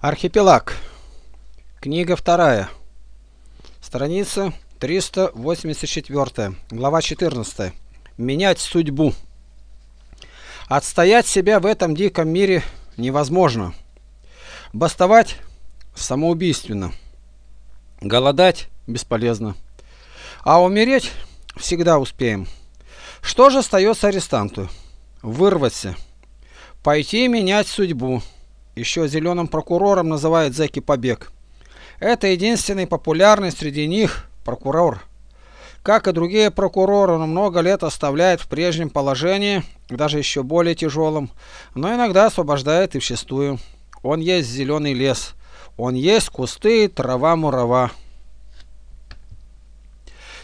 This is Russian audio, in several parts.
Архипелаг. Книга вторая. Страница 384. Глава 14. Менять судьбу. Отстоять себя в этом диком мире невозможно. Бастовать самоубийственно. Голодать бесполезно. А умереть всегда успеем. Что же остается арестанту? Вырваться. Пойти менять судьбу еще зеленым прокурором называют зэки побег. Это единственный популярный среди них прокурор. Как и другие прокуроры, он много лет оставляет в прежнем положении, даже еще более тяжелом, но иногда освобождает и в чистую. Он есть зеленый лес. Он есть кусты, трава, мурава.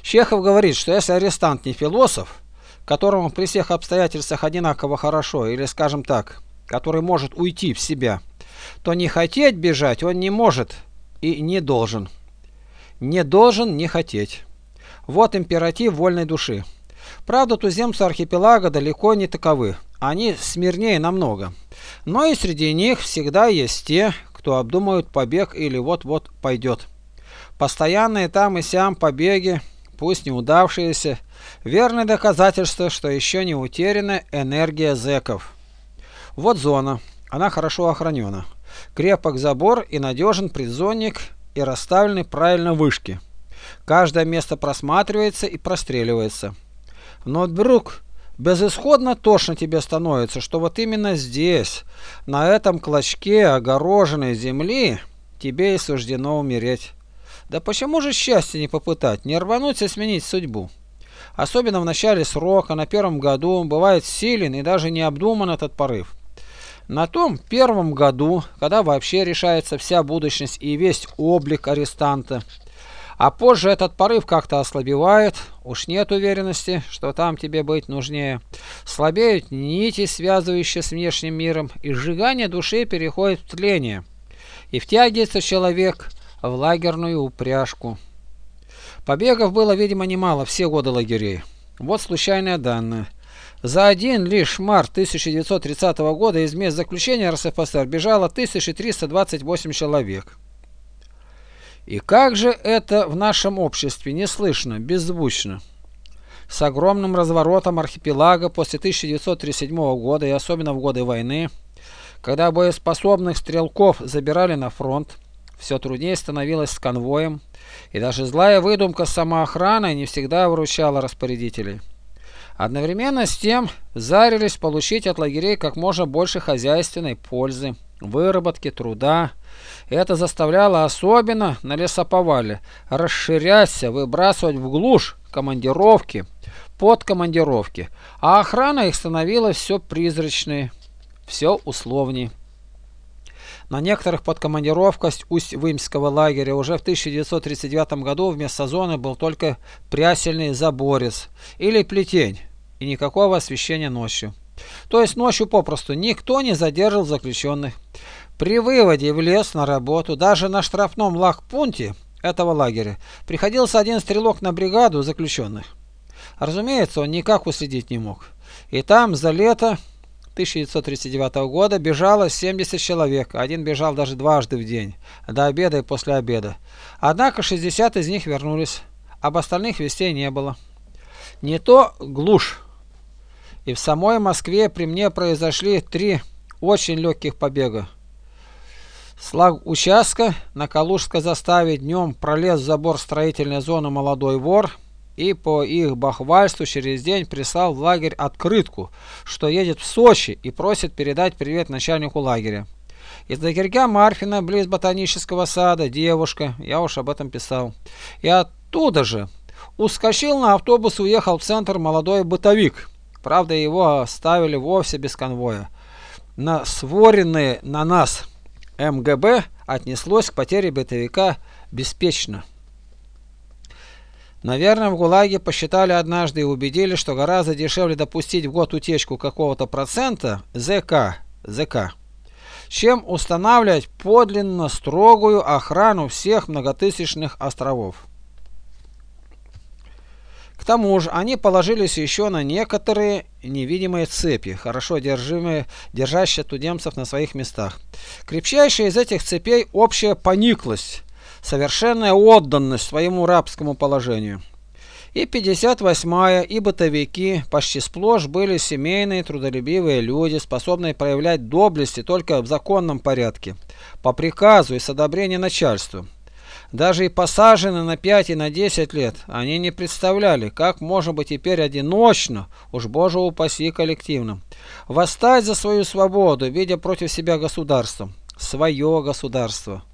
Чехов говорит, что если арестант не философ, которому при всех обстоятельствах одинаково хорошо, или, скажем так, который может уйти в себя, то не хотеть бежать он не может и не должен. Не должен не хотеть. Вот императив вольной души. Правда, туземцы архипелага далеко не таковы. Они смирнее намного. Но и среди них всегда есть те, кто обдумают побег или вот-вот пойдет. Постоянные там и сям побеги, пусть неудавшиеся, верное доказательство, что еще не утеряна энергия зеков. Вот зона. Она хорошо охранена. Крепок забор и надежен предзонник и расставлены правильно вышки. Каждое место просматривается и простреливается. Но вдруг безысходно тошно тебе становится, что вот именно здесь, на этом клочке огороженной земли, тебе и суждено умереть. Да почему же счастье не попытать, не рвануть и сменить судьбу? Особенно в начале срока, на первом году, бывает силен и даже не обдуман этот порыв. На том первом году, когда вообще решается вся будущность и весь облик арестанта, а позже этот порыв как-то ослабевает, уж нет уверенности, что там тебе быть нужнее. Слабеют нити, связывающие с внешним миром, и сжигание души переходит в тление. И втягивается человек в лагерную упряжку. Побегов было, видимо, немало все годы лагерей. Вот случайное данное. За один лишь март 1930 года из мест заключения РСФСР бежало 1328 человек. И как же это в нашем обществе не слышно, беззвучно? С огромным разворотом архипелага после 1937 года и особенно в годы войны, когда боеспособных стрелков забирали на фронт, все труднее становилось с конвоем, и даже злая выдумка самоохраны не всегда выручала распорядителей. Одновременно с тем зарились получить от лагерей как можно больше хозяйственной пользы, выработки труда. Это заставляло особенно на лесоповале расширяться, выбрасывать в глушь командировки, подкомандировки, а охрана их становилась все призрачнее, все условнее. На некоторых подкомандировках Усть-Вымского лагеря уже в 1939 году вместо зоны был только прясельный заборец или плетень и никакого освещения ночью. То есть ночью попросту никто не задержал заключенных. При выводе в лес на работу, даже на штрафном лагпункте этого лагеря, приходился один стрелок на бригаду заключенных. Разумеется, он никак уследить не мог. И там за лето 1939 года бежало 70 человек, один бежал даже дважды в день, до обеда и после обеда. Однако 60 из них вернулись, об остальных вестей не было. Не то глушь. И в самой Москве при мне произошли три очень легких побега. Слаг участка на Калужской заставе днем пролез в забор строительной зоны молодой вор – и по их бахвальству через день прислал в лагерь открытку, что едет в Сочи и просит передать привет начальнику лагеря. Из лагерька Марфина, близ ботанического сада, девушка, я уж об этом писал. И оттуда же ускочил на автобус и уехал в центр молодой бытовик. Правда, его оставили вовсе без конвоя. На своренные на нас МГБ отнеслось к потере бытовика беспечно. Наверное, в ГУЛАГе посчитали однажды и убедили, что гораздо дешевле допустить в год утечку какого-то процента ЗК, ЗК, чем устанавливать подлинно строгую охрану всех многотысячных островов. Тому же они положились еще на некоторые невидимые цепи, хорошо держимые, держащие туземцев на своих местах. Крепчайшая из этих цепей – общая пониклость, совершенная отданность своему рабскому положению. И 58-я, и бытовики почти сплошь были семейные, трудолюбивые люди, способные проявлять доблести только в законном порядке, по приказу и с одобрения начальства. Даже и посажены на 5 и на 10 лет, они не представляли, как можно быть теперь одиночно, уж боже упаси коллективно, восстать за свою свободу, видя против себя государство, свое государство.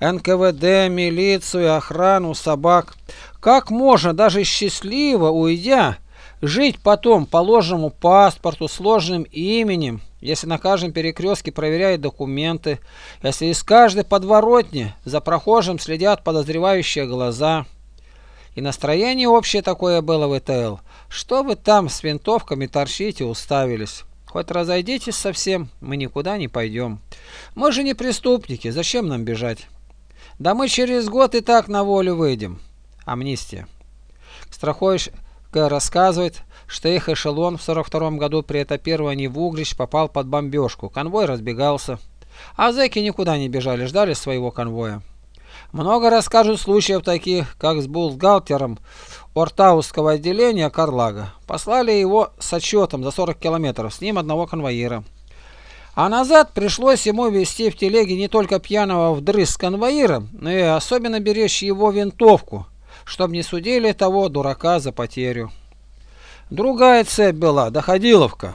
НКВД, милицию, охрану, собак. Как можно, даже счастливо уйдя, жить потом по ложному паспорту, сложным именем, если на каждом перекрестке проверяют документы, если из каждой подворотни за прохожим следят подозревающие глаза. И настроение общее такое было в ИТЛ. Что вы там с винтовками торчите, уставились? Хоть разойдитесь совсем, мы никуда не пойдем. Мы же не преступники, зачем нам бежать? Да мы через год и так на волю выйдем. Амнистия. Страхович рассказывает, что их эшелон в 42 году при этапировании в Угрищ попал под бомбежку. Конвой разбегался. А зэки никуда не бежали, ждали своего конвоя. Много расскажут случаев таких, как с бухгалтером Ортаусского отделения Карлага. Послали его с отчетом за 40 километров, с ним одного конвоира. А назад пришлось ему вести в телеге не только пьяного вдрызг конвоира, но и особенно беречь его винтовку, чтобы не судили того дурака за потерю. Другая цепь была, доходиловка.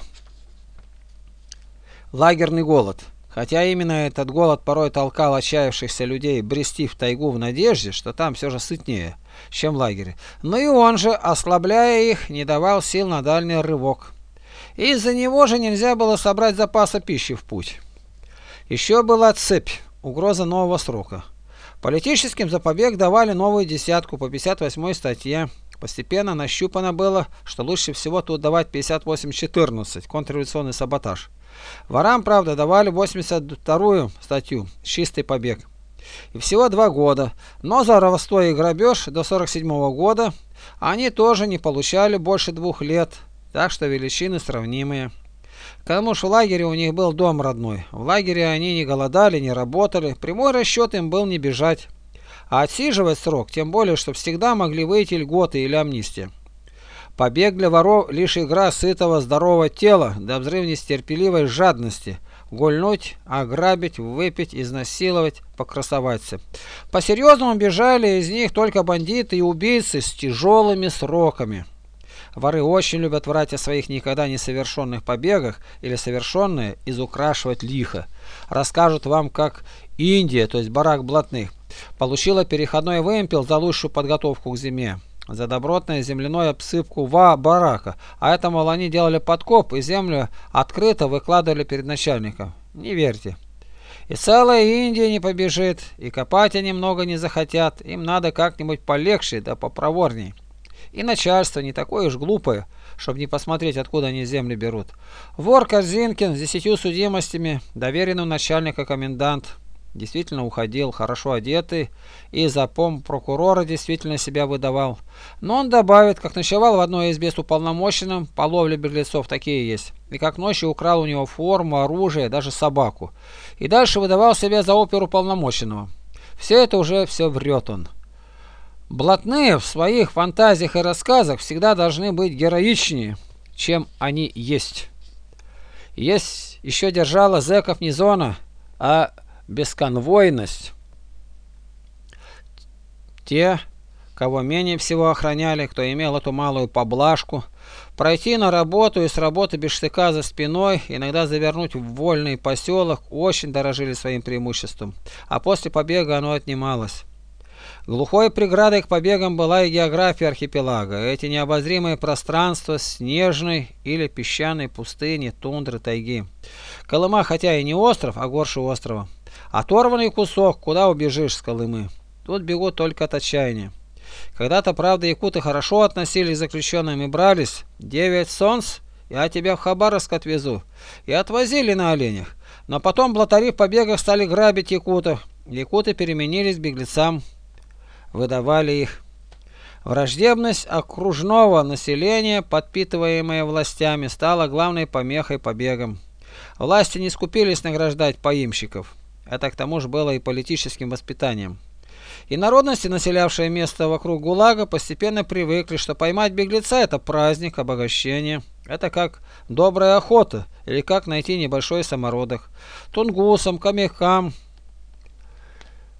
Лагерный голод. Хотя именно этот голод порой толкал отчаявшихся людей брести в тайгу в надежде, что там все же сытнее, чем в лагере. Но и он же, ослабляя их, не давал сил на дальний рывок. Из-за него же нельзя было собрать запаса пищи в путь. Еще была цепь, угроза нового срока. Политическим за побег давали новую десятку по 58 статье. Постепенно нащупано было, что лучше всего тут давать 58.14, контрреволюционный саботаж. Ворам, правда, давали 82-ю статью, чистый побег. И всего два года, но за воровство и грабеж до 47 -го года они тоже не получали больше двух лет, так что величины сравнимые. К тому же в лагере у них был дом родной. В лагере они не голодали, не работали. Прямой расчет им был не бежать. А отсиживать срок, тем более, что всегда могли выйти льготы или амнистия. Побег для воров лишь игра сытого здорового тела до взрывней терпеливой жадности. Гульнуть, ограбить, выпить, изнасиловать, покрасоваться. По-серьезному бежали из них только бандиты и убийцы с тяжелыми сроками. Воры очень любят врать о своих никогда не совершенных побегах или совершенные изукрашивать лихо. Расскажут вам, как Индия, то есть барак блатных, получила переходной вымпел за лучшую подготовку к зиме. За добротную земляную обсыпку ва барака. А это, мол, они делали подкоп и землю открыто выкладывали перед начальником. Не верьте. И целая Индия не побежит, и копать они много не захотят. Им надо как-нибудь полегче да попроворней. И начальство не такое уж глупое, чтобы не посмотреть, откуда они земли берут. Вор Корзинкин с десятью судимостями, доверенный начальника комендант, действительно уходил, хорошо одетый, и за пом прокурора действительно себя выдавал. Но он добавит, как ночевал в одной избе с уполномоченным, по ловле беглецов такие есть, и как ночью украл у него форму, оружие, даже собаку. И дальше выдавал себя за оперу полномоченного. Все это уже все врет он. Блатные в своих фантазиях и рассказах всегда должны быть героичнее, чем они есть. Есть еще держала зэков не зона, а бесконвойность. Те, кого менее всего охраняли, кто имел эту малую поблажку, пройти на работу и с работы без штыка за спиной, иногда завернуть в вольный поселок, очень дорожили своим преимуществом, а после побега оно отнималось. Глухой преградой к побегам была и география архипелага. Эти необозримые пространства снежной или песчаной пустыни, тундры, тайги. Колыма хотя и не остров, а горше острова. Оторванный кусок, куда убежишь с Колымы. Тут бегут только от отчаяния. Когда-то, правда, якуты хорошо относились к заключенным и брались. Девять солнц, я тебя в Хабаровск отвезу. И отвозили на оленях. Но потом блатари в побегах стали грабить якутов. Якуты переменились беглецам выдавали их. Враждебность окружного населения, подпитываемая властями, стала главной помехой побегам. Власти не скупились награждать поимщиков. Это к тому же было и политическим воспитанием. И народности, населявшие место вокруг ГУЛАГа, постепенно привыкли, что поймать беглеца – это праздник, обогащение. Это как добрая охота или как найти небольшой самородок. Тунгусам, камехам,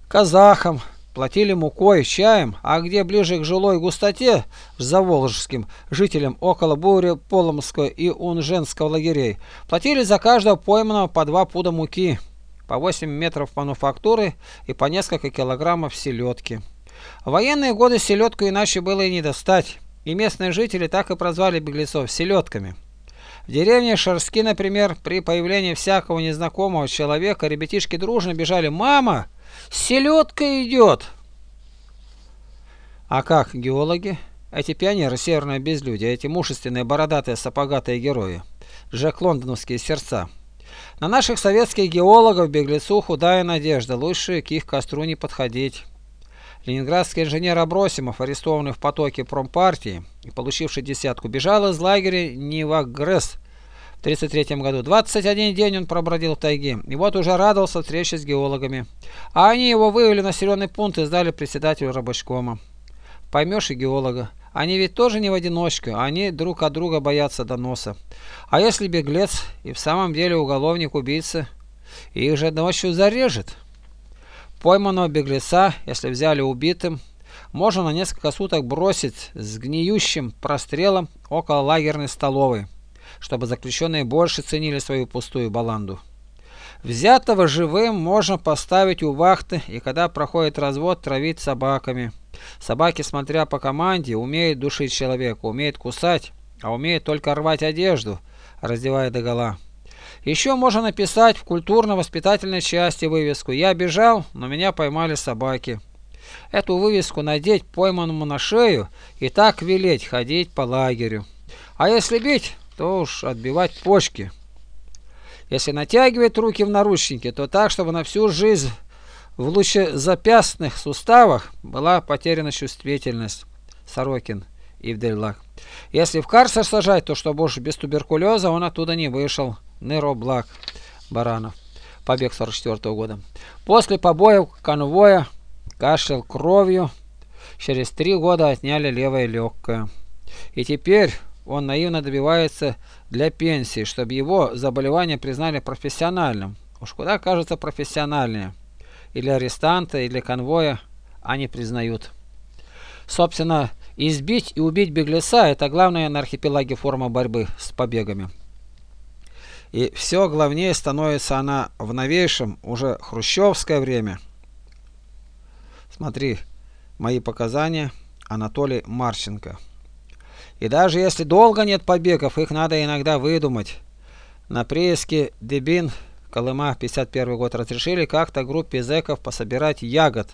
казахам платили мукой, чаем, а где ближе к жилой густоте, заволжским жителям около Бури, Поломского и Унженского лагерей, платили за каждого пойманного по два пуда муки по 8 метров мануфактуры и по несколько килограммов селедки. В военные годы селедку иначе было и не достать, и местные жители так и прозвали беглецов селедками. В деревне Шарски, например, при появлении всякого незнакомого человека ребятишки дружно бежали «Мама, селедка идет!» А как геологи? Эти пионеры северное безлюдие, эти мужественные бородатые сапогатые герои, Джек Лондоновские сердца. На наших советских геологов беглецу худая надежда, лучше к их костру не подходить. Ленинградский инженер Абросимов, арестованный в потоке промпартии и получивший десятку, бежал из лагеря Нивагресс в 1933 году. 21 день он пробродил в тайге, и вот уже радовался встрече с геологами. А они его вывели на населенный пункт и сдали председателю рабочкома. Поймешь и геолога. Они ведь тоже не в одиночку, они друг от друга боятся доноса. А если беглец и в самом деле уголовник-убийца, их же ночью зарежет. Пойманного беглеца, если взяли убитым, можно на несколько суток бросить с гниющим прострелом около лагерной столовой, чтобы заключенные больше ценили свою пустую баланду. Взятого живым можно поставить у вахты и когда проходит развод травить собаками. Собаки, смотря по команде, умеют душить человека, умеют кусать, а умеют только рвать одежду, раздевая догола. Еще можно написать в культурно-воспитательной части вывеску «Я бежал, но меня поймали собаки». Эту вывеску надеть пойманному на шею и так велеть ходить по лагерю. А если бить, то уж отбивать почки. Если натягивать руки в наручники, то так, чтобы на всю жизнь в лучезапястных суставах была потеряна чувствительность. Сорокин и Вдельлак. Если в карцер сажать, то чтобы уж без туберкулеза он оттуда не вышел. Нероблак Баранов. Побег 44 -го года. После побоев конвоя кашлял кровью. Через три года отняли левое легкое. И теперь он наивно добивается для пенсии, чтобы его заболевание признали профессиональным. Уж куда кажется профессиональнее. Или арестанта, или конвоя они признают. Собственно, избить и убить беглеца – это главная на архипелаге форма борьбы с побегами. И все главнее становится она в новейшем, уже хрущевское время. Смотри, мои показания, Анатолий Марченко. И даже если долго нет побегов, их надо иногда выдумать. На прииске Дебин, Колыма, 51 год, разрешили как-то группе зэков пособирать ягод.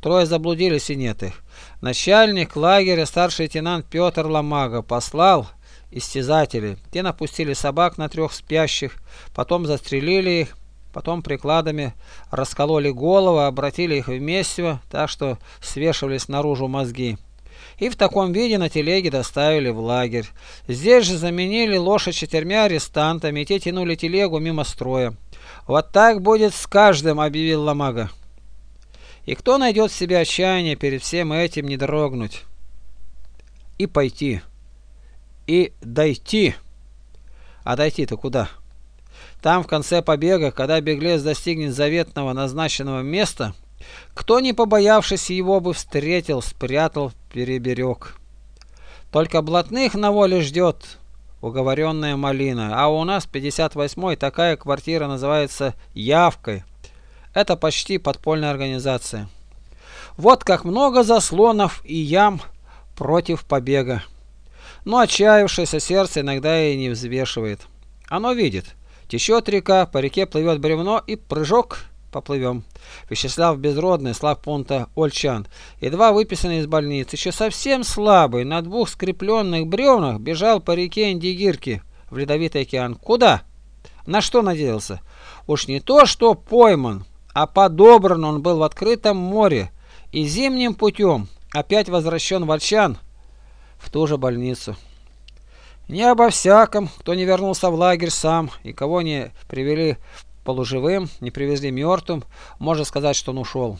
Трое заблудились и нет их. Начальник лагеря, старший лейтенант Петр Ломага, послал истязателей. Те напустили собак на трех спящих, потом застрелили их, потом прикладами раскололи головы, обратили их в месиво, так что свешивались наружу мозги и в таком виде на телеге доставили в лагерь. Здесь же заменили лошадь четырьмя арестантами, и те тянули телегу мимо строя. «Вот так будет с каждым», — объявил Ломага. И кто найдет в себе отчаяние перед всем этим не дрогнуть? И пойти. И дойти. А дойти-то куда? Там в конце побега, когда беглец достигнет заветного назначенного места, кто, не побоявшись его бы, встретил, спрятал, переберег. Только блатных на воле ждет уговоренная малина, а у нас 58-й такая квартира называется «Явкой». Это почти подпольная организация. Вот как много заслонов и ям против побега. Но отчаявшееся сердце иногда и не взвешивает. Оно видит. Течет река, по реке плывет бревно и прыжок – поплывем. Вячеслав Безродный, Славпунта Ольчан, едва выписанный из больницы, еще совсем слабый, на двух скрепленных бревнах бежал по реке Индигирки в Ледовитый океан. Куда? На что надеялся? Уж не то, что пойман, а подобран он был в открытом море и зимним путем опять возвращен в Ольчан в ту же больницу. Не обо всяком, кто не вернулся в лагерь сам и кого не привели полуживым, не привезли мертвым, можно сказать, что он ушел.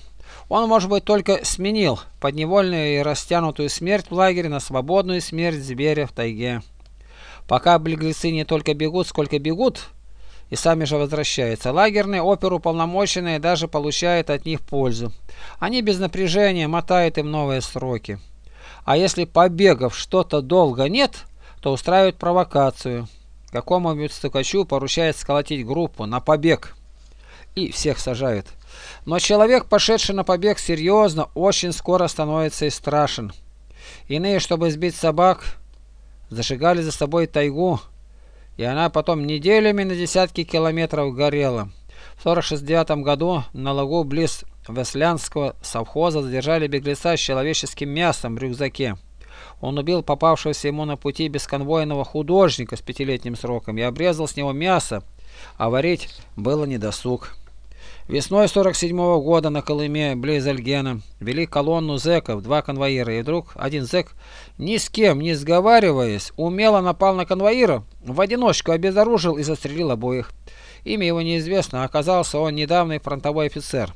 Он, может быть, только сменил подневольную и растянутую смерть в лагере на свободную смерть зверя в тайге. Пока беглецы не только бегут, сколько бегут, и сами же возвращаются. Лагерные оперуполномоченные даже получают от них пользу. Они без напряжения мотают им новые сроки. А если побегов что-то долго нет, то устраивают провокацию. Какому-нибудь стукачу поручает сколотить группу на побег. И всех сажают. Но человек, пошедший на побег серьезно, очень скоро становится и страшен. Иные, чтобы сбить собак, зажигали за собой тайгу, и она потом неделями на десятки километров горела. В 1969 году на лагу близ Веслянского совхоза задержали беглеца с человеческим мясом в рюкзаке. Он убил попавшегося ему на пути бесконвойного художника с пятилетним сроком и обрезал с него мясо, а варить было недосуг. Весной 47 -го года на Колыме, близ Альгена, вели колонну зэков, два конвоира, и вдруг один зэк, ни с кем не сговариваясь, умело напал на конвоира, в одиночку обезоружил и застрелил обоих. Имя его неизвестно, а оказался он недавний фронтовой офицер.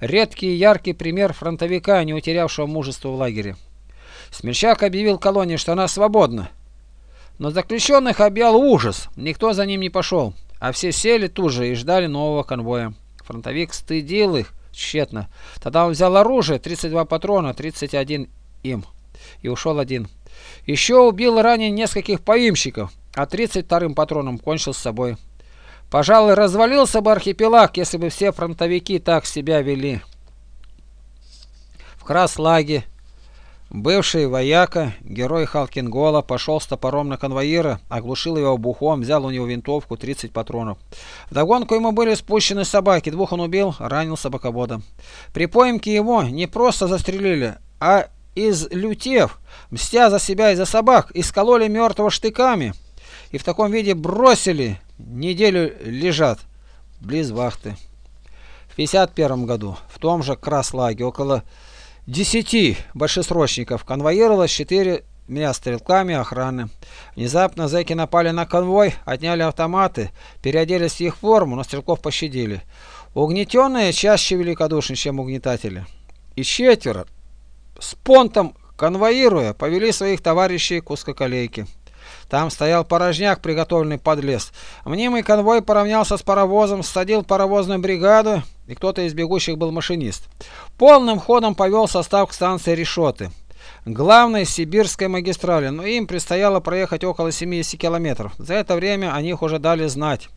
Редкий яркий пример фронтовика, не утерявшего мужества в лагере. Смельчак объявил колонии, что она свободна. Но заключенных объял ужас, никто за ним не пошел, а все сели тут же и ждали нового конвоя. Фронтовик стыдил их тщетно. Тогда он взял оружие, 32 патрона, 31 им, и ушел один. Еще убил ранее нескольких поимщиков, а 32-м патроном кончил с собой. Пожалуй, развалился бы архипелаг, если бы все фронтовики так себя вели. В Краслаге Бывший вояка, герой Халкингола, пошел с топором на конвоира, оглушил его бухом, взял у него винтовку, 30 патронов. Вдогонку ему были спущены собаки, двух он убил, ранил собаковода. При поимке его не просто застрелили, а из лютев, мстя за себя и за собак, искололи мертвого штыками и в таком виде бросили, неделю лежат, близ вахты. В 51 году в том же Краслаге около десяти большесрочников конвоировалось четыре меня стрелками охраны. Внезапно зэки напали на конвой, отняли автоматы, переоделись в их форму, но стрелков пощадили. Угнетенные чаще великодушны, чем угнетатели. И четверо, с понтом конвоируя, повели своих товарищей к узкоколейке. Там стоял порожняк, приготовленный под лес. Мнимый конвой поравнялся с паровозом, садил паровозную бригаду, и кто-то из бегущих был машинист. Полным ходом повел состав к станции Решеты, главной сибирской магистрали, но им предстояло проехать около 70 километров. За это время о них уже дали знать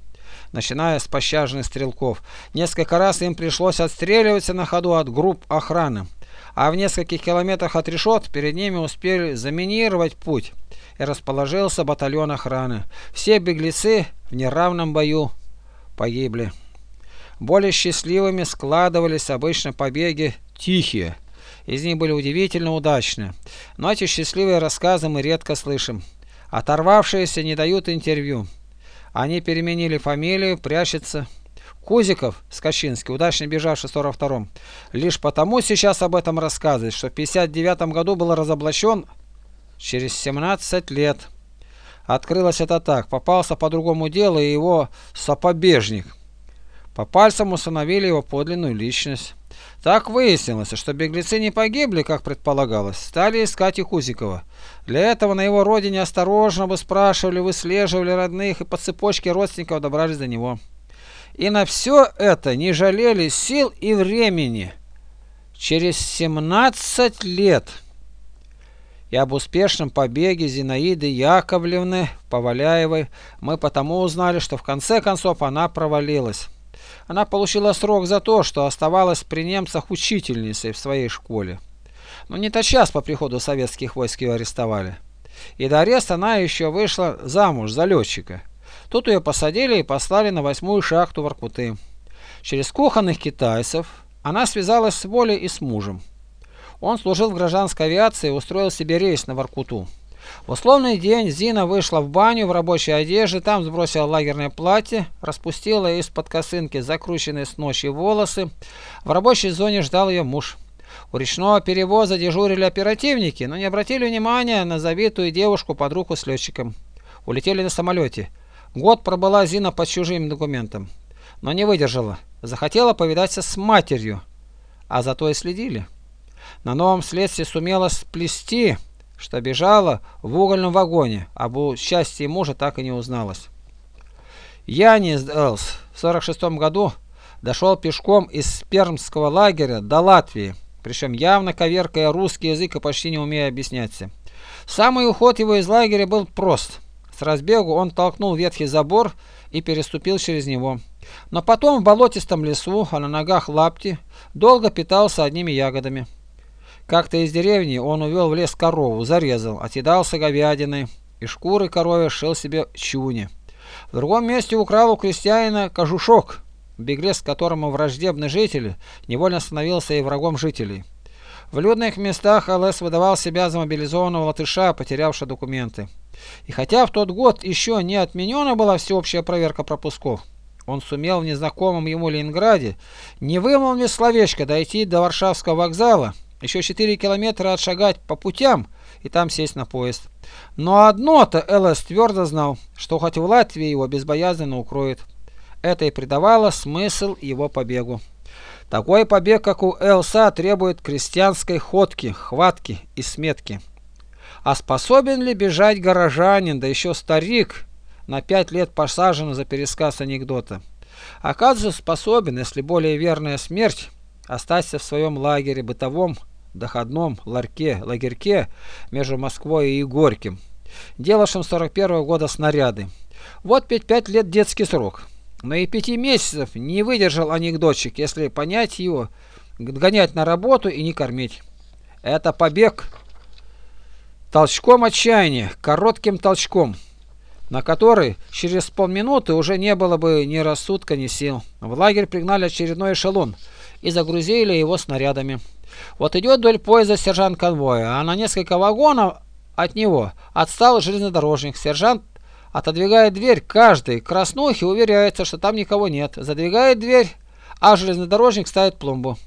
начиная с пощажных стрелков. Несколько раз им пришлось отстреливаться на ходу от групп охраны, а в нескольких километрах от решет перед ними успели заминировать путь и расположился батальон охраны. Все беглецы в неравном бою погибли. Более счастливыми складывались обычно побеги тихие. Из них были удивительно удачны. Но эти счастливые рассказы мы редко слышим. Оторвавшиеся не дают интервью. Они переменили фамилию, прячутся. Кузиков, Скачинский, удачно бежавший в 42-м, лишь потому сейчас об этом рассказывает, что в 59 году был разоблачен через 17 лет. Открылось это так. Попался по другому делу и его сопобежник. По пальцам установили его подлинную личность. Так выяснилось, что беглецы не погибли, как предполагалось. Стали искать их Узикова. Для этого на его родине осторожно бы спрашивали, выслеживали родных и по цепочке родственников добрались до него. И на все это не жалели сил и времени. Через 17 лет и об успешном побеге Зинаиды Яковлевны Поваляевой мы потому узнали, что в конце концов она провалилась. Она получила срок за то, что оставалась при немцах учительницей в своей школе. Но не тотчас по приходу советских войск ее арестовали. И до ареста она еще вышла замуж за летчика. Тут ее посадили и послали на восьмую шахту в Воркуты. Через кухонных китайцев она связалась с Волей и с мужем. Он служил в гражданской авиации и устроил себе рейс на Воркуту. В условный день Зина вышла в баню в рабочей одежде, там сбросила лагерное платье, распустила из-под косынки закрученные с ночи волосы. В рабочей зоне ждал ее муж. У речного перевоза дежурили оперативники, но не обратили внимания на завитую девушку под руку с летчиком. Улетели на самолете. Год пробыла Зина под чужим документом, но не выдержала. Захотела повидаться с матерью, а зато и следили. На новом следствии сумела сплести, что бежала в угольном вагоне, об счастье мужа так и не узналась. Янис Элс в 46 году дошел пешком из Пермского лагеря до Латвии, причем явно коверкая русский язык и почти не умея объясняться. Самый уход его из лагеря был прост. С разбегу он толкнул ветхий забор и переступил через него. Но потом в болотистом лесу, а на ногах лапти, долго питался одними ягодами. Как-то из деревни он увел в лес корову, зарезал, отъедался говядиной, и шкуры коровы шил себе чуни. В другом месте украл у крестьянина кожушок, беглец которому враждебный житель невольно становился и врагом жителей. В людных местах ЛС выдавал себя за мобилизованного латыша, потерявшего документы. И хотя в тот год еще не отменена была всеобщая проверка пропусков, он сумел в незнакомом ему Ленинграде, не вымолвив словечко, дойти до Варшавского вокзала, еще 4 километра отшагать по путям и там сесть на поезд. Но одно-то ЛС твердо знал, что хоть в Латвии его безбоязненно укроет. Это и придавало смысл его побегу. Такой побег, как у ЛСА, требует крестьянской ходки, хватки и сметки. А способен ли бежать горожанин, да еще старик, на пять лет посажен за пересказ анекдота? Оказывается, способен, если более верная смерть, остаться в своем лагере бытовом, доходном ларьке, лагерьке между Москвой и Горьким, делавшим 41 -го года снаряды. Вот пять лет детский срок. Но и пяти месяцев не выдержал анекдотчик, если понять его, гонять на работу и не кормить. Это побег толчком отчаяния, коротким толчком, на который через полминуты уже не было бы ни рассудка, ни сил. В лагерь пригнали очередной эшелон и загрузили его снарядами. Вот идет вдоль поезда сержант конвоя, а на несколько вагонов от него отстал железнодорожник. Сержант отодвигает дверь каждый краснухи уверяется, что там никого нет. Задвигает дверь, а железнодорожник ставит пломбу.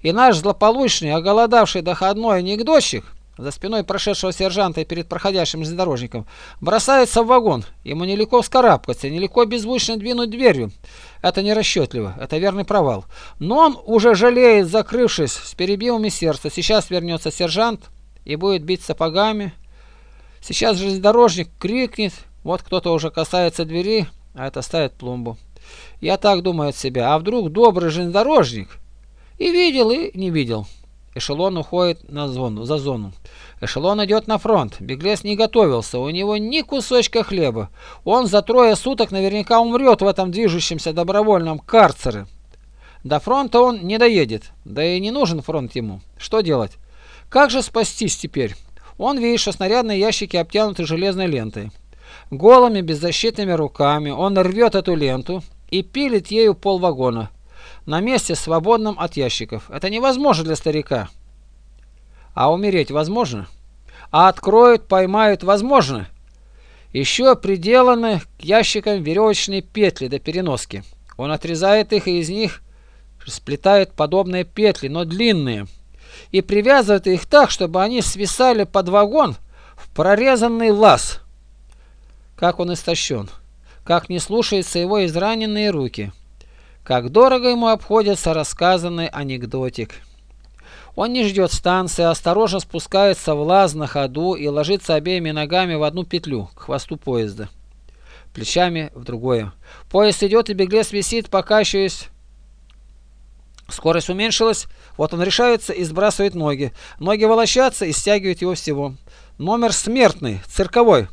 И наш злополучный, оголодавший доходной анекдотчик за спиной прошедшего сержанта и перед проходящим железнодорожником, бросается в вагон. Ему нелегко вскарабкаться, нелегко беззвучно двинуть дверью. Это не расчетливо, это верный провал. Но он уже жалеет, закрывшись с перебивами сердца. Сейчас вернется сержант и будет бить сапогами. Сейчас железнодорожник крикнет, вот кто-то уже касается двери, а это ставит пломбу. Я так думаю от себя, а вдруг добрый железнодорожник и видел, и не видел. Эшелон уходит на зону, за зону. Эшелон идет на фронт. Беглец не готовился, у него ни кусочка хлеба. Он за трое суток наверняка умрет в этом движущемся добровольном карцере. До фронта он не доедет, да и не нужен фронт ему. Что делать? Как же спастись теперь? Он видит, что снарядные ящики обтянуты железной лентой. Голыми беззащитными руками он рвет эту ленту и пилит ею пол вагона на месте свободном от ящиков. Это невозможно для старика. А умереть возможно? А откроют, поймают возможно? Еще приделаны к ящикам веревочные петли до переноски. Он отрезает их и из них сплетает подобные петли, но длинные, и привязывает их так, чтобы они свисали под вагон в прорезанный лаз. Как он истощен, как не слушаются его израненные руки. Как дорого ему обходится рассказанный анекдотик. Он не ждет станции, осторожно спускается в лаз на ходу и ложится обеими ногами в одну петлю, к хвосту поезда. Плечами в другое. Поезд идет, и беглец висит, покачиваясь. Скорость уменьшилась, вот он решается и сбрасывает ноги. Ноги волочатся и стягивают его всего. Номер смертный, цирковой.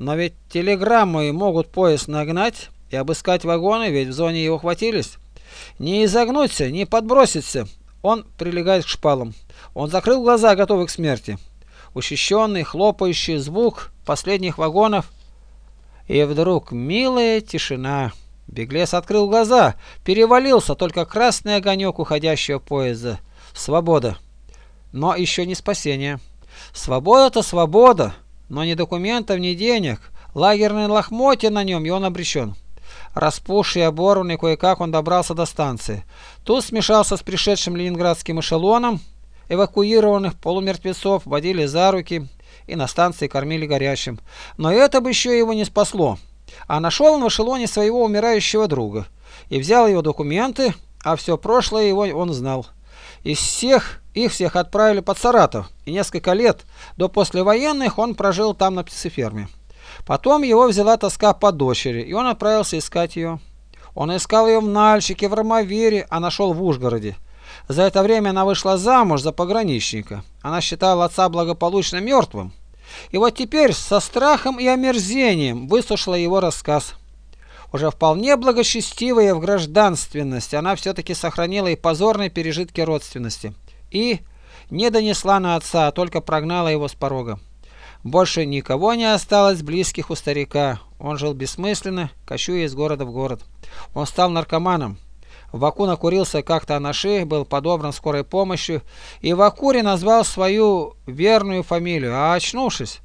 Но ведь телеграммы могут поезд нагнать и обыскать вагоны, ведь в зоне его хватились. Не изогнуться, не подброситься. Он прилегает к шпалам. Он закрыл глаза, готовый к смерти. Учащенный, хлопающий звук последних вагонов. И вдруг милая тишина. Беглец открыл глаза, перевалился только красный огонек уходящего поезда. Свобода. Но еще не спасение. Свобода-то свобода, но ни документов, ни денег. Лагерные лохмотья на нем, и он обречен. Распухший и оборванный, кое-как он добрался до станции. Тут смешался с пришедшим ленинградским эшелоном. Эвакуированных полумертвецов водили за руки и на станции кормили горячим. Но это бы еще его не спасло. А нашел он в эшелоне своего умирающего друга и взял его документы, а все прошлое его он знал. Из всех их всех отправили под Саратов, и несколько лет до послевоенных он прожил там на птицеферме. Потом его взяла тоска по дочери, и он отправился искать ее. Он искал ее в Нальчике, в Ромавере, а нашел в Ужгороде. За это время она вышла замуж за пограничника. Она считала отца благополучно мертвым. И вот теперь со страхом и омерзением выслушала его рассказ. Уже вполне благочестивая в гражданственности, она все-таки сохранила и позорные пережитки родственности. И не донесла на отца, а только прогнала его с порога. Больше никого не осталось близких у старика. Он жил бессмысленно, кочуя из города в город. Он стал наркоманом. В Баку накурился как-то на шее, был подобран скорой помощью, и в Акуре назвал свою верную фамилию, а очнувшись,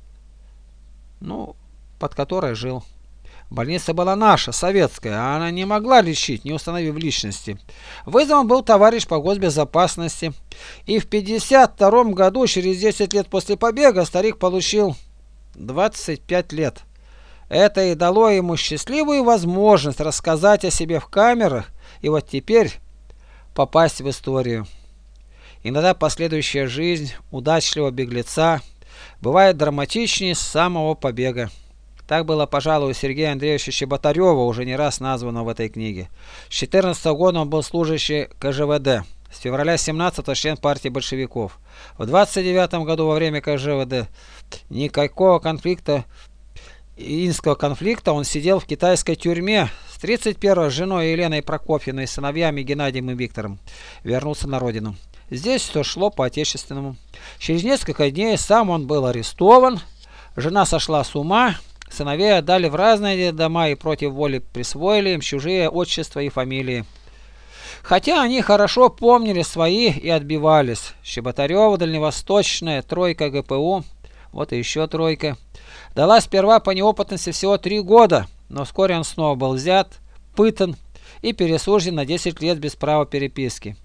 ну, под которой жил. Больница была наша, советская, а она не могла лечить, не установив личности. Вызван был товарищ по госбезопасности. И в 52 году, через 10 лет после побега, старик получил 25 лет. Это и дало ему счастливую возможность рассказать о себе в камерах и вот теперь попасть в историю. Иногда последующая жизнь удачливого беглеца бывает драматичнее самого побега. Так было, пожалуй, у Сергея Андреевича Щеботарева, уже не раз названного в этой книге. С 14 года он был служащий КЖВД. С февраля 17 член партии большевиков. В 29 году во время КЖВД никакого конфликта, инского конфликта он сидел в китайской тюрьме 31 с женой Еленой Прокофьевной, сыновьями Геннадием и Виктором, вернулся на родину. Здесь все шло по-отечественному. Через несколько дней сам он был арестован, жена сошла с ума, сыновей отдали в разные дома и против воли присвоили им чужие отчества и фамилии. Хотя они хорошо помнили свои и отбивались. Щеботарева, дальневосточная, тройка ГПУ, вот и еще тройка. Дала сперва по неопытности всего три года – но вскоре он снова был взят, пытан и пересужден на 10 лет без права переписки.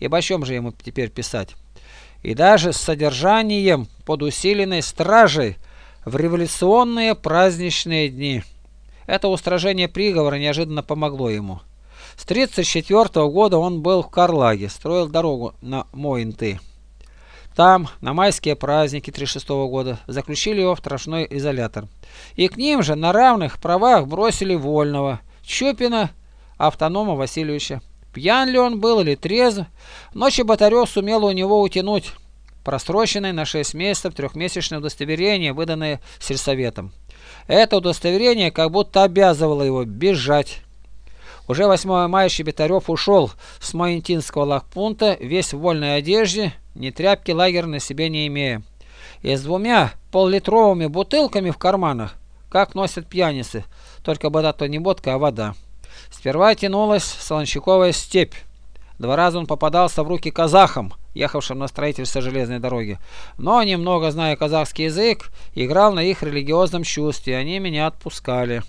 Ибо о чем же ему теперь писать? И даже с содержанием под усиленной стражей в революционные праздничные дни. Это устражение приговора неожиданно помогло ему. С 1934 года он был в Карлаге, строил дорогу на Моинты. Там, на майские праздники 1936 года, заключили его в трошной изолятор. И к ним же на равных правах бросили Вольного, Чупина, автонома Васильевича. Пьян ли он был или трезв, но Чеботарев сумел у него утянуть просроченное на 6 месяцев трехмесячное удостоверение, выданное сельсоветом. Это удостоверение как будто обязывало его бежать. Уже 8 мая Щебетарев ушел с Маентинского лагпунта, весь в вольной одежде, ни тряпки лагерь на себе не имея. И с двумя поллитровыми бутылками в карманах, как носят пьяницы, только вода-то не водка, а вода. Сперва тянулась солончаковая степь. Два раза он попадался в руки казахам, ехавшим на строительство железной дороги. Но, немного зная казахский язык, играл на их религиозном чувстве, они меня отпускали.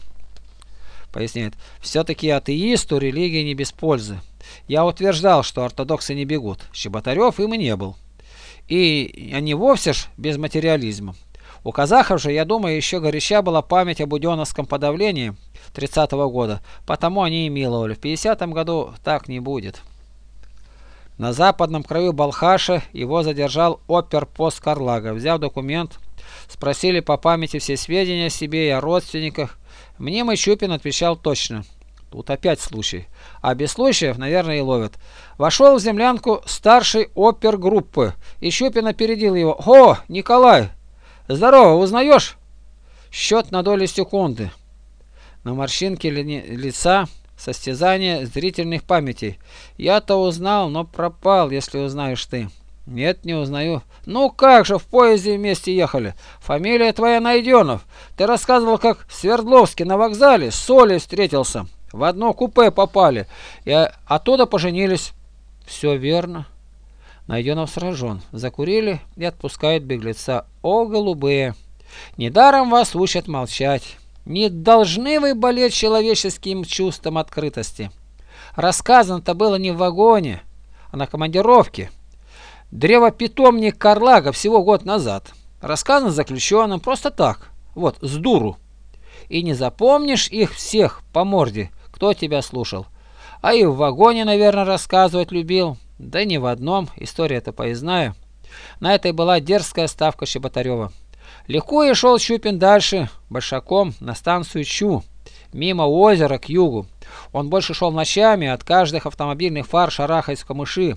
Поясняет, все-таки атеисту религия не без пользы. Я утверждал, что ортодоксы не бегут. Щеботарев им и не был. И они вовсе ж без материализма. У казахов же, я думаю, еще горяча была память об буденовском подавлении 30 -го года, потому они и миловали. В 50 году так не будет. На западном краю Балхаша его задержал оперпост Карлага. Взяв документ, спросили по памяти все сведения о себе и о родственниках. Мне Щупин отвечал точно. Тут опять случай. А без случаев, наверное, и ловят. Вошел в землянку старший опергруппы, и Щупин опередил его. «О, Николай! Здорово, узнаешь?» Счет на долю секунды. На морщинке ли лица состязание зрительных памятей. Я-то узнал, но пропал, если узнаешь ты. Нет, не узнаю. Ну как же, в поезде вместе ехали. Фамилия твоя Найденов. Ты рассказывал, как в Свердловске на вокзале с Солей встретился. В одно купе попали, и оттуда поженились. Все верно. Найденов сражен. Закурили и отпускают беглеца. О, голубые! Недаром вас учат молчать. Не должны вы болеть человеческим чувством открытости. Рассказано-то было не в вагоне, а на командировке. Древопитомник Карлага всего год назад. рассказан заключенным просто так, вот, с дуру. И не запомнишь их всех по морде, кто тебя слушал. А и в вагоне, наверное, рассказывать любил. Да не в одном, история-то поездная. На этой была дерзкая ставка Щеботарева. Легко и шел Щупин дальше, большаком, на станцию Чу, мимо озера к югу. Он больше шел ночами, от каждых автомобильных фар шарахаясь в камыши.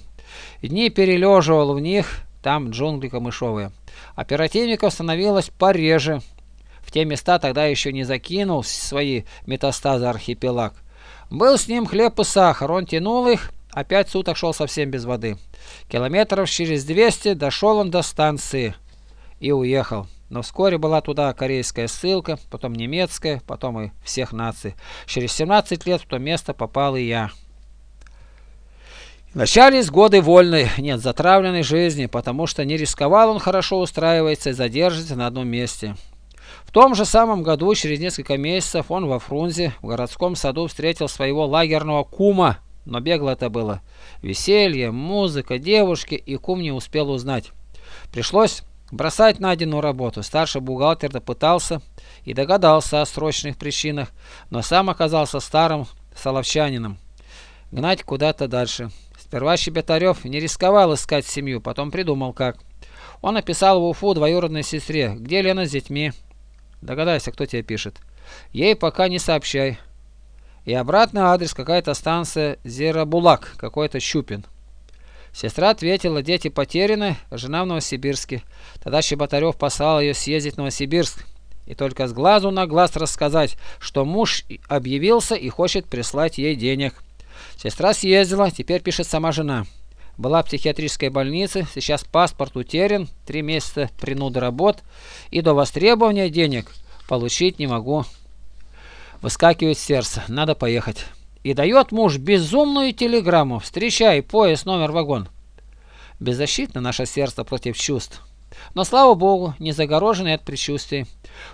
Дни перележивал в них, там джунгли камышовые. Оперативников становилось пореже. В те места тогда еще не закинул свои метастазы архипелаг. Был с ним хлеб и сахар, он тянул их, а пять суток шел совсем без воды. Километров через 200 дошел он до станции и уехал. Но вскоре была туда корейская ссылка, потом немецкая, потом и всех наций. Через 17 лет в то место попал и я. Начались годы вольной, нет, затравленной жизни, потому что не рисковал он хорошо устраиваться и задерживаться на одном месте. В том же самом году, через несколько месяцев, он во Фрунзе, в городском саду, встретил своего лагерного кума, но бегло это было. Веселье, музыка, девушки, и кум не успел узнать. Пришлось бросать найденную работу. Старший бухгалтер допытался и догадался о срочных причинах, но сам оказался старым соловчанином. Гнать куда-то дальше. Сперва Щебетарев не рисковал искать семью, потом придумал как. Он написал в Уфу двоюродной сестре, где Лена с детьми. Догадайся, кто тебе пишет. Ей пока не сообщай. И обратный адрес какая-то станция Зеробулак, какой-то Щупин. Сестра ответила, дети потеряны, жена в Новосибирске. Тогда Щеботарев послал ее съездить в Новосибирск. И только с глазу на глаз рассказать, что муж объявился и хочет прислать ей денег. Сестра съездила, теперь пишет сама жена. Была в психиатрической больнице, сейчас паспорт утерян, три месяца принуды работ, и до востребования денег получить не могу. Выскакивает сердце, надо поехать. И дает муж безумную телеграмму «Встречай, поезд, номер, вагон». Беззащитно наше сердце против чувств. Но, слава богу, не загороженный от предчувствий.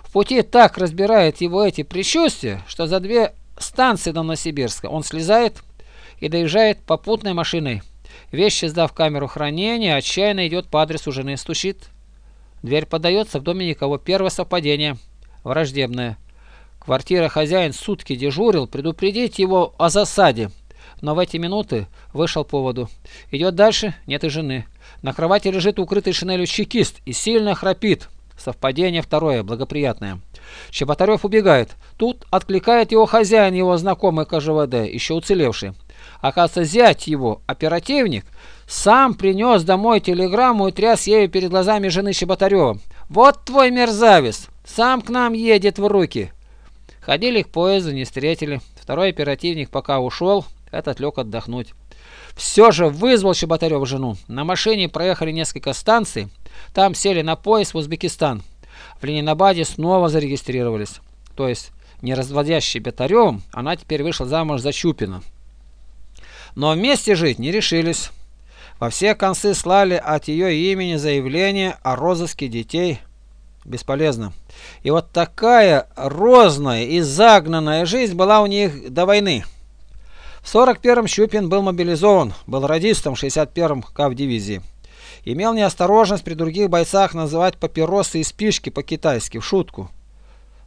В пути так разбирает его эти предчувствия, что за две станции до Новосибирска он слезает и доезжает попутной машиной. Вещи сдав камеру хранения, отчаянно идет по адресу жены, стучит. Дверь подается, в доме никого. Первое совпадение. Враждебное. Квартира хозяин сутки дежурил, предупредить его о засаде. Но в эти минуты вышел по воду. Идет дальше, нет и жены. На кровати лежит укрытый шинелью чекист и сильно храпит. Совпадение второе, благоприятное. Чеботарев убегает. Тут откликает его хозяин, его знакомый КЖВД, еще уцелевший. Оказывается, зять его, оперативник, сам принес домой телеграмму и тряс ею перед глазами жены Щеботарева. «Вот твой мерзавец! Сам к нам едет в руки!» Ходили к поезду, не встретили. Второй оперативник пока ушел, этот лег отдохнуть. Все же вызвал Щеботарев жену. На машине проехали несколько станций. Там сели на поезд в Узбекистан. В Ленинабаде снова зарегистрировались. То есть, не разводясь Щеботаревым, она теперь вышла замуж за Чупина. Но вместе жить не решились. Во все концы слали от ее имени заявление о розыске детей. Бесполезно. И вот такая розная и загнанная жизнь была у них до войны. В 41-м Щупин был мобилизован, был радистом в 61-м КАВ-дивизии. Имел неосторожность при других бойцах называть папиросы и спички по-китайски, в шутку.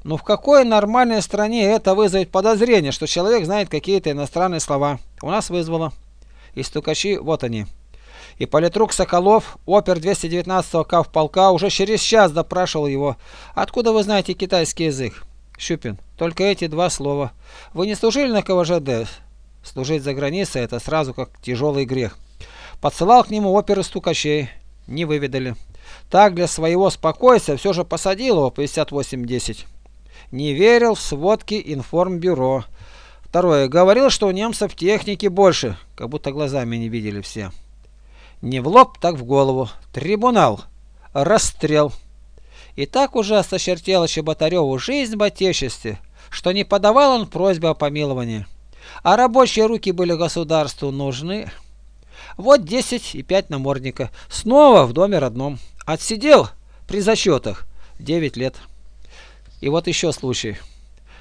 Но в какой нормальной стране это вызовет подозрение, что человек знает какие-то иностранные слова? У нас вызвало. И стукачи, вот они. И политрук Соколов, опер 219-го КАВ-полка, уже через час допрашивал его. Откуда вы знаете китайский язык? Щупин. Только эти два слова. Вы не служили на КВЖД? Служить за границей это сразу как тяжелый грех. Подсылал к нему оперы стукачей. Не выведали. Так для своего спокойствия все же посадил его по 58-10 не верил в сводки информбюро. Второе. Говорил, что у немцев техники больше, как будто глазами не видели все. Не в лоб, так в голову. Трибунал. Расстрел. И так уже осточертела Чеботареву жизнь в Отечестве, что не подавал он просьбы о помиловании. А рабочие руки были государству нужны. Вот 10 и 5 намордника. Снова в доме родном. Отсидел при зачетах 9 лет. И вот еще случай.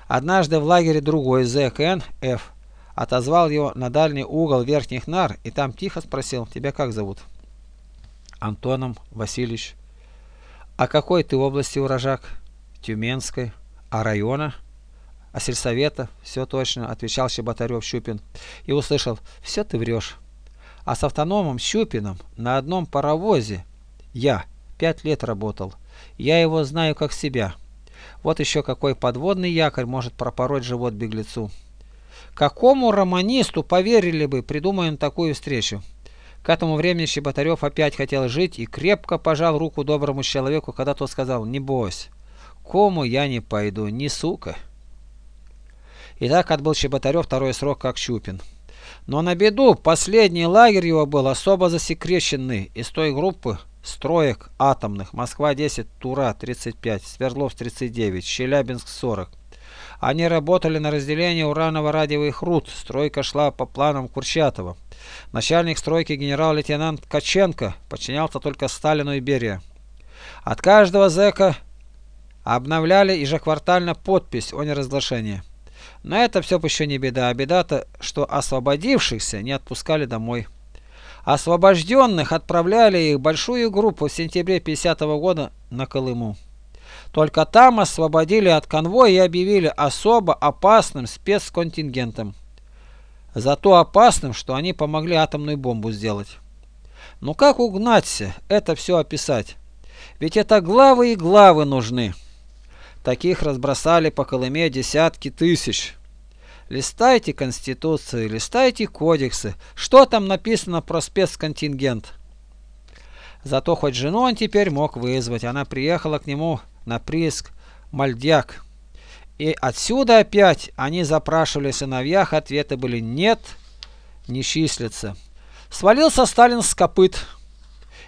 Однажды в лагере другой ЗКН Ф отозвал его на дальний угол верхних нар и там тихо спросил, тебя как зовут? Антоном Васильевич. А какой ты области урожак? Тюменской. А района? А сельсовета? Все точно, отвечал Щеботарев Щупин. И услышал, все ты врешь. А с автономом Щупиным на одном паровозе я пять лет работал. Я его знаю как себя. Вот еще какой подводный якорь может пропороть живот беглецу. Какому романисту поверили бы, придумаем такую встречу? К этому времени Щеботарев опять хотел жить и крепко пожал руку доброму человеку, когда тот сказал «Не бойся, кому я не пойду, не сука». И так отбыл Щеботарев второй срок как Щупин. Но на беду последний лагерь его был особо засекреченный из той группы строек атомных Москва-10, Тура-35, Свердловск-39, Челябинск-40. Они работали на разделении ураново-радиовых руд, стройка шла по планам Курчатова. Начальник стройки генерал-лейтенант Каченко подчинялся только Сталину и Берия. От каждого зэка обновляли ежеквартально подпись о неразглашении. Но это все еще не беда, а беда-то, что освободившихся не отпускали домой. Освобожденных отправляли их большую группу в сентябре 50 -го года на Колыму. Только там освободили от конвоя и объявили особо опасным спецконтингентом. Зато опасным, что они помогли атомную бомбу сделать. Ну как угнаться, это все описать? Ведь это главы и главы нужны. Таких разбросали по Колыме десятки тысяч. Листайте Конституции, листайте кодексы. Что там написано про спецконтингент? Зато хоть жену он теперь мог вызвать. Она приехала к нему на прииск Мальдяк. И отсюда опять они запрашивали сыновьях, ответы были «нет», «не числится». Свалился Сталин с копыт.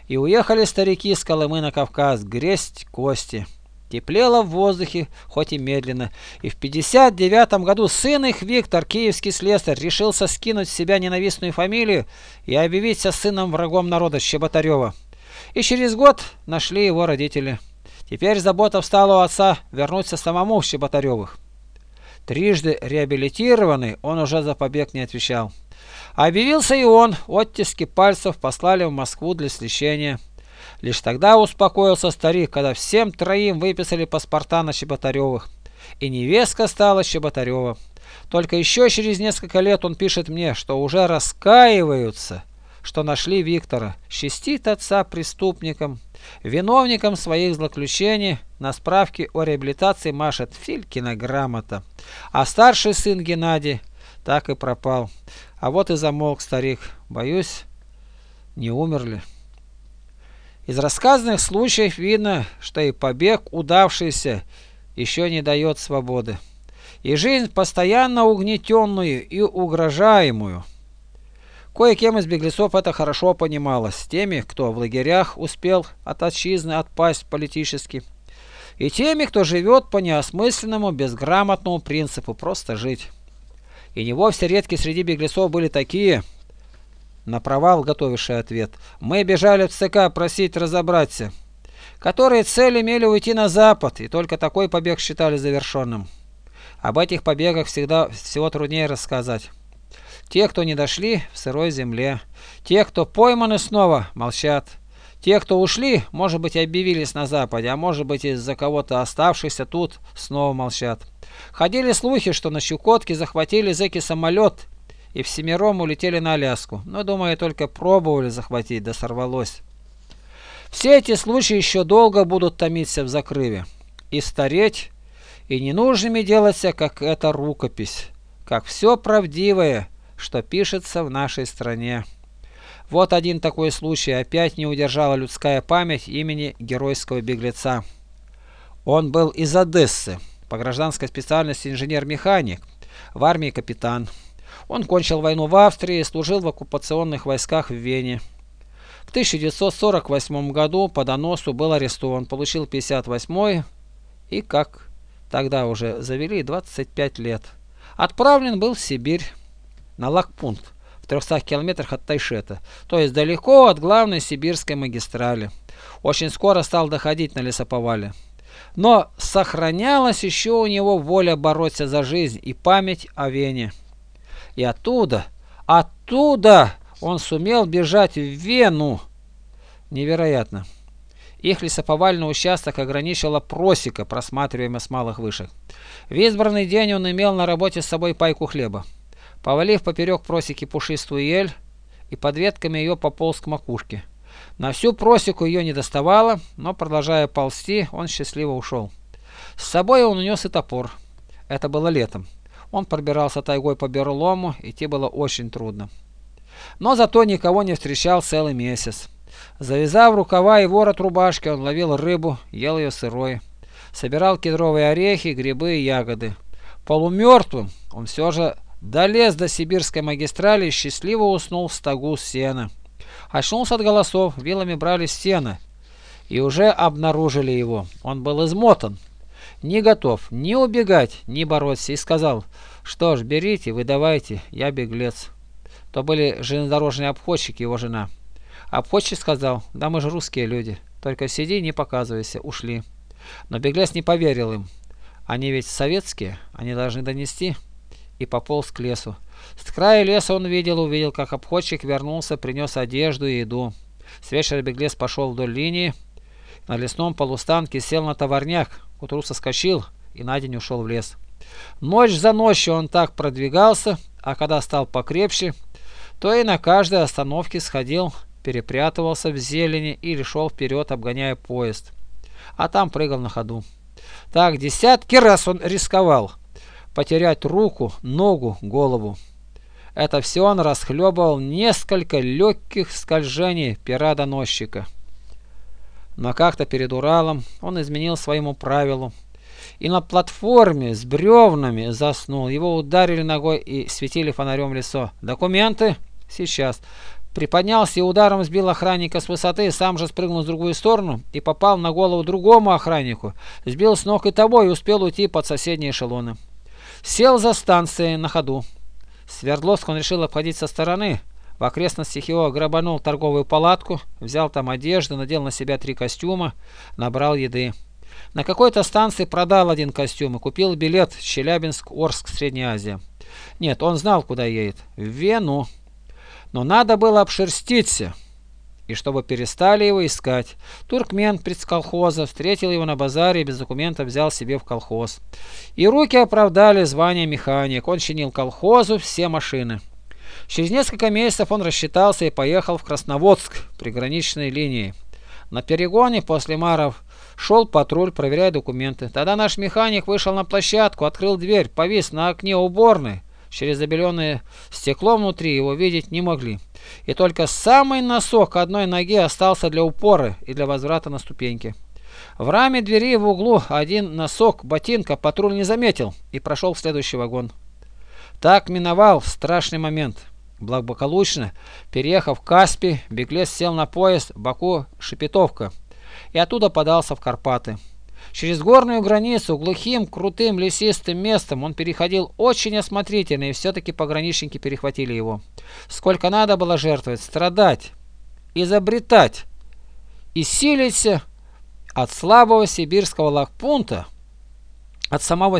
И уехали старики с Колымы на Кавказ гресть кости. Теплело в воздухе, хоть и медленно, и в 59 году сын их Виктор, киевский слесарь, решился скинуть с себя ненавистную фамилию и объявить себя сыном врагом народа Щеботарева. И через год нашли его родители. Теперь забота встала у отца вернуться самому в Щеботаревых. Трижды реабилитированный, он уже за побег не отвечал. Объявился и он, оттиски пальцев послали в Москву для сличения. Лишь тогда успокоился старик, когда всем троим выписали паспорта на Щеботаревых. И невестка стала Щеботарева. Только еще через несколько лет он пишет мне, что уже раскаиваются, что нашли Виктора. Счастит отца преступником, виновником своих злоключений. На справке о реабилитации машет Филькина грамота. А старший сын Геннадий так и пропал. А вот и замолк старик. Боюсь, не умерли. Из рассказанных случаев видно, что и побег удавшийся еще не дает свободы. И жизнь постоянно угнетенную и угрожаемую. Кое-кем из беглецов это хорошо понималось. Теми, кто в лагерях успел от отчизны отпасть политически. И теми, кто живет по неосмысленному, безграмотному принципу просто жить. И не вовсе редки среди беглецов были такие, на провал готовивший ответ. Мы бежали в ЦК просить разобраться. Которые цели имели уйти на запад, и только такой побег считали завершенным. Об этих побегах всегда всего труднее рассказать. Те, кто не дошли, в сырой земле. Те, кто пойманы снова, молчат. Те, кто ушли, может быть, объявились на Западе, а может быть, из-за кого-то оставшихся тут, снова молчат. Ходили слухи, что на Щукотке захватили зэки самолет и всемиром улетели на Аляску. Но, думаю, только пробовали захватить, да сорвалось. Все эти случаи еще долго будут томиться в закрыве. И стареть, и ненужными делаться, как эта рукопись. Как все правдивое, что пишется в нашей стране. Вот один такой случай. Опять не удержала людская память имени геройского беглеца. Он был из Одессы. По гражданской специальности инженер-механик. В армии капитан. Он кончил войну в Австрии и служил в оккупационных войсках в Вене. В 1948 году по доносу был арестован, получил 58 и, как тогда уже завели, 25 лет. Отправлен был в Сибирь, на лагпункт, в 300 километрах от Тайшета, то есть далеко от главной сибирской магистрали. Очень скоро стал доходить на лесоповале. Но сохранялась еще у него воля бороться за жизнь и память о Вене. И оттуда, оттуда он сумел бежать в Вену. Невероятно. Их лесоповальный участок ограничила просека, просматриваемая с малых вышек. В избранный день он имел на работе с собой пайку хлеба. Повалив поперек просеки пушистую ель и под ветками ее пополз к макушке. На всю просеку ее не доставало, но, продолжая ползти, он счастливо ушел. С собой он унес и топор. Это было летом. Он пробирался тайгой по берлому, идти было очень трудно. Но зато никого не встречал целый месяц. Завязав рукава и ворот рубашки, он ловил рыбу, ел ее сырой. Собирал кедровые орехи, грибы и ягоды. Полумертвым он все же долез до сибирской магистрали счастливо уснул в стогу сена. Очнулся от голосов, вилами брали сено и уже обнаружили его. Он был измотан, не готов ни убегать, ни бороться, и сказал, что ж, берите, выдавайте, я беглец. То были железнодорожные обходчики, его жена. Обходчик сказал, да мы же русские люди, только сиди не показывайся, ушли. Но беглец не поверил им. Они ведь советские, они должны донести. И пополз к лесу. С края леса он видел, увидел, как обходчик вернулся, принес одежду и еду. С вечера беглец пошел вдоль линии. На лесном полустанке сел на товарняк, к утру соскочил и на день ушел в лес. Ночь за ночью он так продвигался, а когда стал покрепче, то и на каждой остановке сходил, перепрятывался в зелени или шел вперед, обгоняя поезд. А там прыгал на ходу. Так десятки раз он рисковал потерять руку, ногу, голову. Это все он расхлебывал несколько легких скольжений пера доносчика. Но как-то перед Уралом он изменил своему правилу. И на платформе с бревнами заснул. Его ударили ногой и светили фонарем лицо. «Документы?» «Сейчас». Приподнялся и ударом сбил охранника с высоты, сам же спрыгнул в другую сторону и попал на голову другому охраннику. Сбил с ног и того и успел уйти под соседние эшелоны. Сел за станцией на ходу. Свердловск он решил обходить со стороны. В окрестностях его грабанул торговую палатку, взял там одежду, надел на себя три костюма, набрал еды. На какой-то станции продал один костюм и купил билет Челябинск, Орск, Средняя Азия. Нет, он знал, куда едет. В Вену. Но надо было обшерститься и чтобы перестали его искать. Туркмен предколхоза встретил его на базаре и без документов взял себе в колхоз. И руки оправдали звание механик. Он чинил колхозу все машины. Через несколько месяцев он рассчитался и поехал в Красноводск, приграничной линии. На перегоне после Маров шел патруль, проверяя документы. Тогда наш механик вышел на площадку, открыл дверь, повис на окне уборной. Через забеленное стекло внутри его видеть не могли и только самый носок одной ноги остался для упора и для возврата на ступеньки. В раме двери в углу один носок ботинка патруль не заметил и прошел в следующий вагон. Так миновал страшный момент. Благополучно, переехав Каспий, беглец сел на поезд Баку-Шепетовка и оттуда подался в Карпаты. Через горную границу, глухим, крутым, лесистым местом он переходил очень осмотрительно, и все-таки пограничники перехватили его. Сколько надо было жертвовать, страдать, изобретать и силиться от слабого сибирского лагпунта, от самого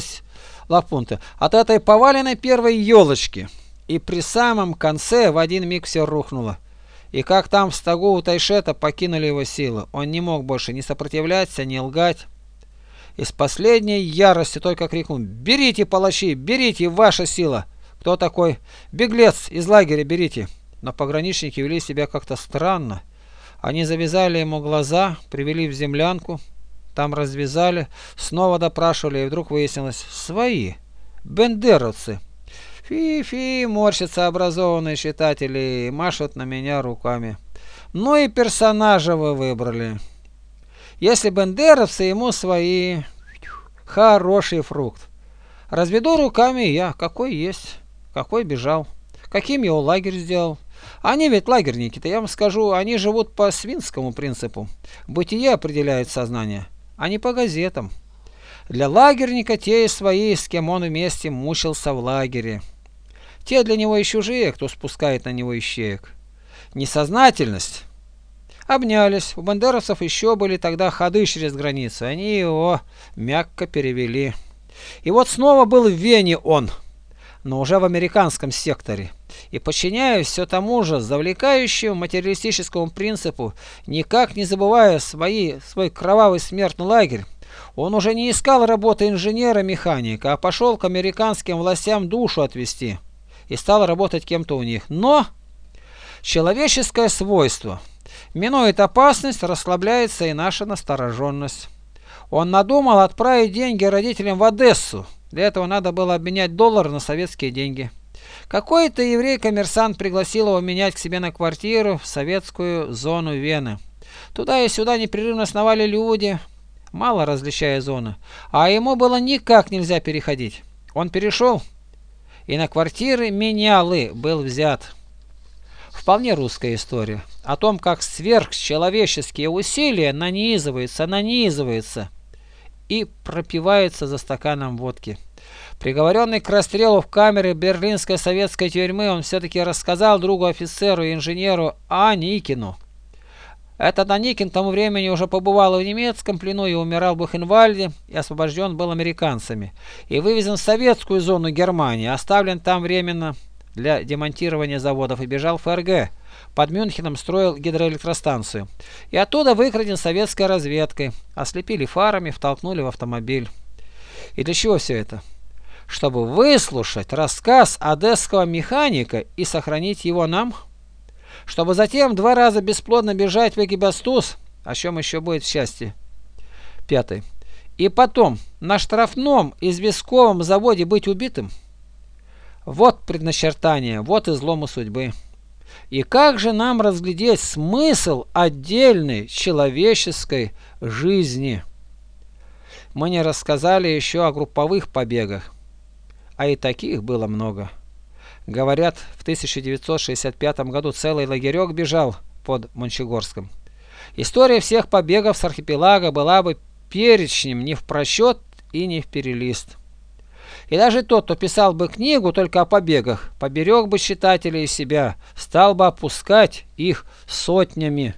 лагпунта, от этой поваленной первой елочки. И при самом конце в один миг все рухнуло. И как там в стогу у Тайшета покинули его силы. Он не мог больше ни сопротивляться, ни лгать. Из последней ярости только крикнул «Берите, палачи, берите, ваша сила!» «Кто такой?» «Беглец из лагеря, берите!» Но пограничники вели себя как-то странно. Они завязали ему глаза, привели в землянку, там развязали, снова допрашивали, и вдруг выяснилось «Свои! Бендеровцы!» Фи-фи, морщатся образованные читатели и машут на меня руками. Ну и персонажа вы выбрали. Если бендеровцы ему свои, хороший фрукт. Разведу руками я, какой есть, какой бежал, каким его лагерь сделал. Они ведь лагерники-то, я вам скажу, они живут по свинскому принципу. Бытие определяет сознание, а не по газетам. Для лагерника те и свои, с кем он вместе мучился в лагере. Те для него и чужие, кто спускает на него ищеек. Несознательность Обнялись. У бандеровцев еще были тогда ходы через границу. Они его мягко перевели. И вот снова был в Вене он. но уже в американском секторе. И подчиняясь все тому же завлекающему материалистическому принципу, никак не забывая свои, свой кровавый смертный лагерь, он уже не искал работы инженера-механика, а пошел к американским властям душу отвести и стал работать кем-то у них. Но человеческое свойство минует опасность, расслабляется и наша настороженность. Он надумал отправить деньги родителям в Одессу. Для этого надо было обменять доллары на советские деньги. Какой-то еврей-коммерсант пригласил его менять к себе на квартиру в советскую зону Вены. Туда и сюда непрерывно сновали люди, мало различая зоны, а ему было никак нельзя переходить. Он перешел, и на квартиры менялы был взят. Вполне русская история о том, как сверхчеловеческие усилия нанизываются, нанизываются и пропиваются за стаканом водки. Приговоренный к расстрелу в камере берлинской советской тюрьмы, он все-таки рассказал другу офицеру и инженеру Аникину. Этот Аникин к тому времени уже побывал в немецком плену и умирал в Бухенвальде, и освобожден был американцами, и вывезен в советскую зону Германии, оставлен там временно для демонтирования заводов и бежал в ФРГ. Под Мюнхеном строил гидроэлектростанцию. И оттуда выкраден советской разведкой. Ослепили фарами, втолкнули в автомобиль. И для чего все это? Чтобы выслушать рассказ одесского механика и сохранить его нам? Чтобы затем два раза бесплодно бежать в Экибастуз? О чем еще будет счастье? Пятый. И потом на штрафном известковом заводе быть убитым? Вот предначертание, вот излому судьбы. И как же нам разглядеть смысл отдельной человеческой жизни? Мы не рассказали еще о групповых побегах, а и таких было много. Говорят, в 1965 году целый лагерек бежал под Мончегорском. История всех побегов с архипелага была бы перечнем не в просчет и не в перелист. И даже тот, кто писал бы книгу только о побегах, поберег бы читателей себя, стал бы опускать их сотнями.